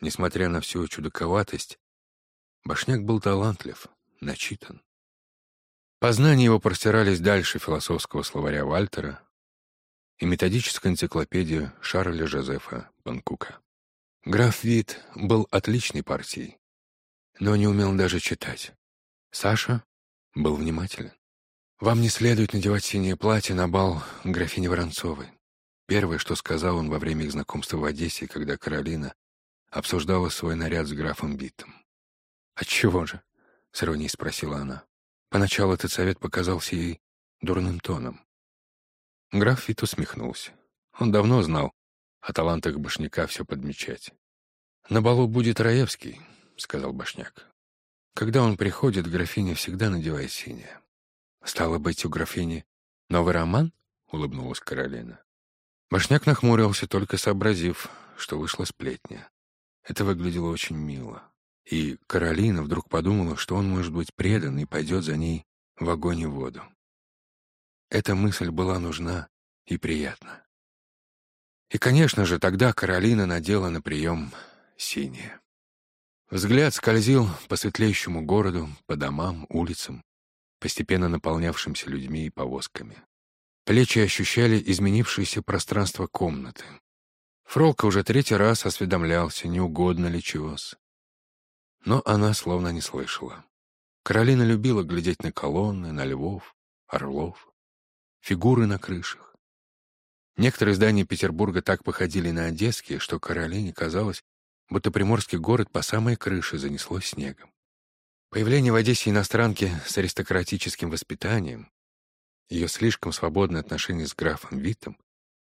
Несмотря на всю чудаковатость, Башняк был талантлив, начитан. Познания его простирались дальше философского словаря Вальтера и методической энциклопедии Шарля Жозефа Панкука. Граф Вит был отличной партией, но не умел даже читать. Саша был внимателен. «Вам не следует надевать синее платье на бал графини Воронцовой». Первое, что сказал он во время их знакомства в Одессе, когда Каролина обсуждала свой наряд с графом Витом. «Отчего же?» — с иронией спросила она. Поначалу этот совет показался ей дурным тоном. Граф Вит усмехнулся. Он давно знал о талантах Башняка все подмечать. «На балу будет Раевский», — сказал Башняк. «Когда он приходит, графиня всегда надевает синее». «Стало быть, у графини новый роман?» — улыбнулась Каролина. Башняк нахмурился, только сообразив, что вышла сплетня. Это выглядело очень мило. И Каролина вдруг подумала, что он может быть предан и пойдет за ней в огонь и воду. Эта мысль была нужна и приятна. И, конечно же, тогда Каролина надела на прием синее. Взгляд скользил по светлеющему городу, по домам, улицам, постепенно наполнявшимся людьми и повозками. Плечи ощущали изменившееся пространство комнаты. Фролка уже третий раз осведомлялся, не угодно ли чего-с. Но она словно не слышала. Каролина любила глядеть на колонны, на львов, орлов, фигуры на крышах. Некоторые здания Петербурга так походили на одесские, что Каролине казалось, будто приморский город по самой крыше занесло снегом. Появление в Одессе иностранки с аристократическим воспитанием, ее слишком свободное отношение с графом Виттом,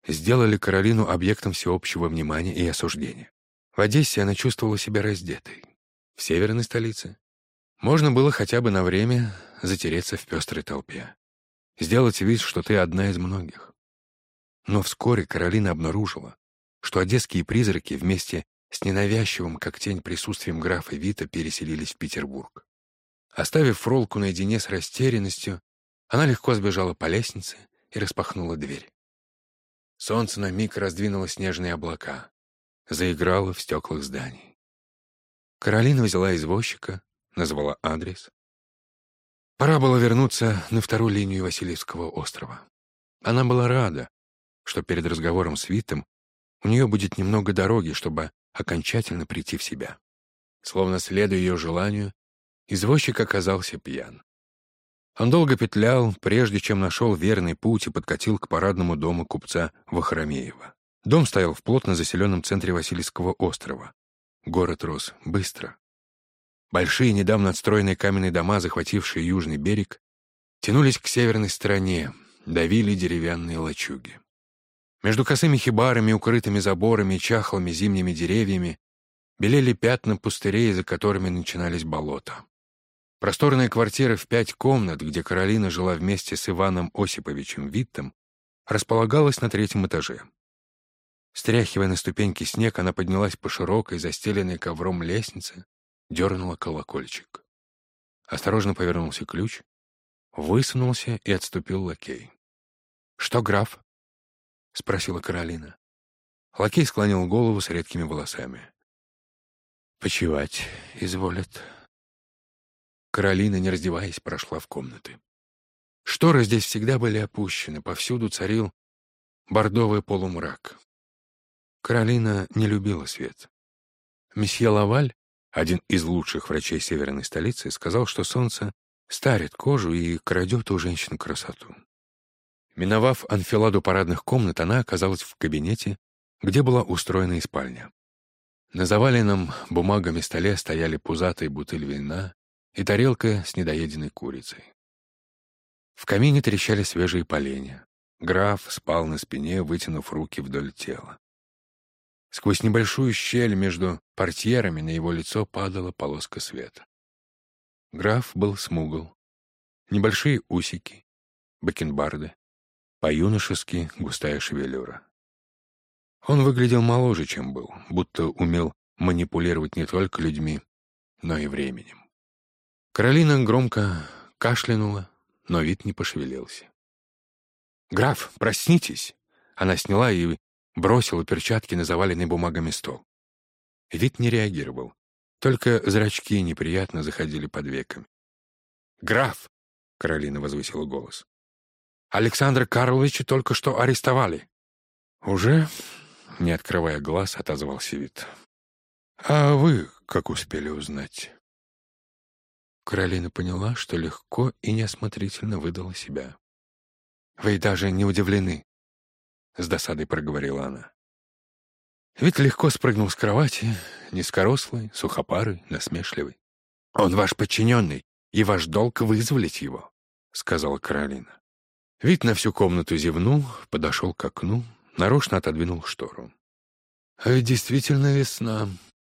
сделали Каролину объектом всеобщего внимания и осуждения. В Одессе она чувствовала себя раздетой. В северной столице можно было хотя бы на время затереться в пестрой толпе. Сделать вид, что ты одна из многих. Но вскоре Каролина обнаружила, что одесские призраки вместе с ненавязчивым, как тень, присутствием графа Вита переселились в Петербург. Оставив Фролку наедине с растерянностью, она легко сбежала по лестнице и распахнула дверь. Солнце на миг раздвинуло снежные облака, заиграло в стеклах зданий. Каролина взяла извозчика, назвала адрес. Пора было вернуться на вторую линию Васильевского острова. Она была рада, что перед разговором с Витом у нее будет немного дороги, чтобы окончательно прийти в себя. Словно следуя ее желанию, извозчик оказался пьян. Он долго петлял, прежде чем нашел верный путь и подкатил к парадному дому купца Вахромеева. Дом стоял в плотно заселенном центре Васильевского острова. Город рос быстро. Большие, недавно отстроенные каменные дома, захватившие южный берег, тянулись к северной стороне, давили деревянные лачуги. Между косыми хибарами, укрытыми заборами и чахлыми зимними деревьями белели пятна пустырей, за которыми начинались болота. Просторная квартира в пять комнат, где Каролина жила вместе с Иваном Осиповичем Виттом, располагалась на третьем этаже. Стряхивая на ступеньки снег, она поднялась по широкой, застеленной ковром лестнице, дернула колокольчик. Осторожно повернулся ключ, высунулся и отступил лакей. «Что, граф?» — спросила Каролина. Лакей склонил голову с редкими волосами. «Почевать изволят». Каролина, не раздеваясь, прошла в комнаты. Шторы здесь всегда были опущены, повсюду царил бордовый полумрак. Каролина не любила свет. Месье Лаваль, один из лучших врачей северной столицы, сказал, что солнце старит кожу и крадет у женщин красоту. Миновав анфиладу парадных комнат, она оказалась в кабинете, где была устроена и спальня. На заваленном бумагами столе стояли пузатые бутыль вина и тарелка с недоеденной курицей. В камине трещали свежие поленья. Граф спал на спине, вытянув руки вдоль тела. Сквозь небольшую щель между портьерами на его лицо падала полоска света. Граф был смугл. Небольшие усики, бакенбарды, по-юношески густая шевелюра. Он выглядел моложе, чем был, будто умел манипулировать не только людьми, но и временем. Каролина громко кашлянула, но вид не пошевелился. «Граф, проснитесь!» Она сняла и бросила перчатки на заваленный бумагами стол. Вид не реагировал. Только зрачки неприятно заходили под веками. «Граф!» — Каролина возвысила голос. «Александра Карловича только что арестовали». «Уже?» — не открывая глаз, отозвался вид. «А вы как успели узнать?» Каролина поняла, что легко и неосмотрительно выдала себя. «Вы даже не удивлены», — с досадой проговорила она. Вид легко спрыгнул с кровати, низкорослый, сухопарый, насмешливый. «Он ваш подчиненный, и ваш долг вызволить его», — сказала Каролина. Вид на всю комнату зевнул, подошел к окну, нарочно отодвинул штору. «А ведь действительно весна»,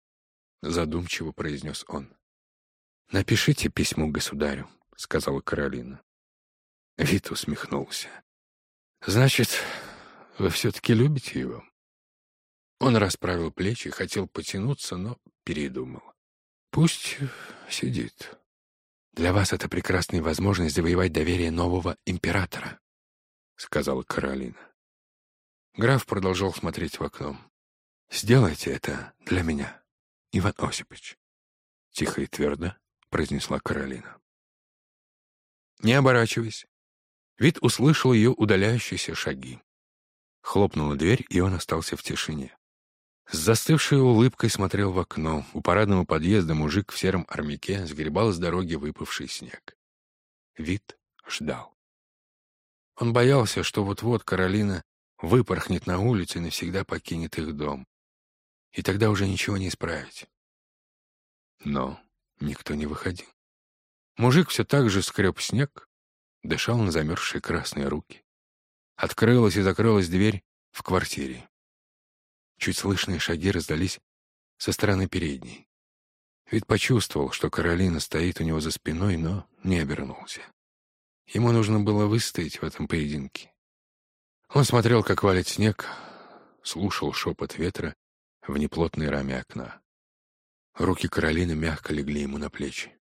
— задумчиво произнес он. «Напишите письмо государю», — сказала Каролина. Вит усмехнулся. «Значит, вы все-таки любите его?» Он расправил плечи, хотел потянуться, но передумал. «Пусть сидит. Для вас это прекрасная возможность завоевать доверие нового императора», — сказала Каролина. Граф продолжал смотреть в окно. «Сделайте это для меня, Иван Осипович», — тихо и твердо произнесла Каролина. Не оборачиваясь, вид услышал ее удаляющиеся шаги. Хлопнула дверь, и он остался в тишине. С застывшей улыбкой смотрел в окно. У парадного подъезда мужик в сером армяке сгребал с дороги выпавший снег. Вид ждал. Он боялся, что вот-вот Каролина выпорхнет на улицу и навсегда покинет их дом. И тогда уже ничего не исправить. Но никто не выходил. Мужик все так же скреб снег, дышал на замерзшие красные руки. Открылась и закрылась дверь в квартире. Чуть слышные шаги раздались со стороны передней. Вид почувствовал, что Каролина стоит у него за спиной, но не обернулся. Ему нужно было выстоять в этом поединке. Он смотрел, как валит снег, слушал шепот ветра в неплотной раме окна. Руки Каролины мягко легли ему на плечи.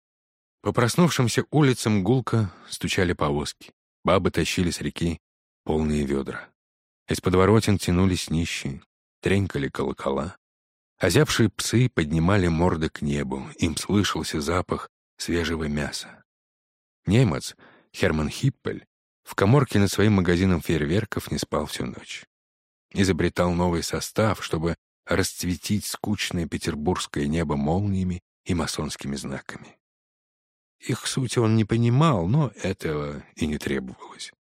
По проснувшимся улицам гулко стучали повозки. Бабы тащили с реки полные ведра. Из подворотен тянулись нищие, тренькали колокола. Озябшие псы поднимали морды к небу, им слышался запах свежего мяса. Немец, Херман Хиппель, в коморке над своим магазином фейерверков не спал всю ночь. Изобретал новый состав, чтобы расцветить скучное петербургское небо молниями и масонскими знаками. Их сути он не понимал, но этого и не требовалось.